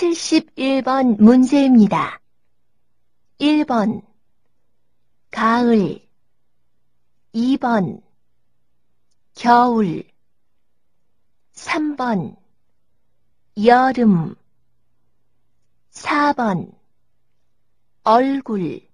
71번 문제입니다. 1번 가을. 2번 겨울. 3번 여름. 4번 얼굴.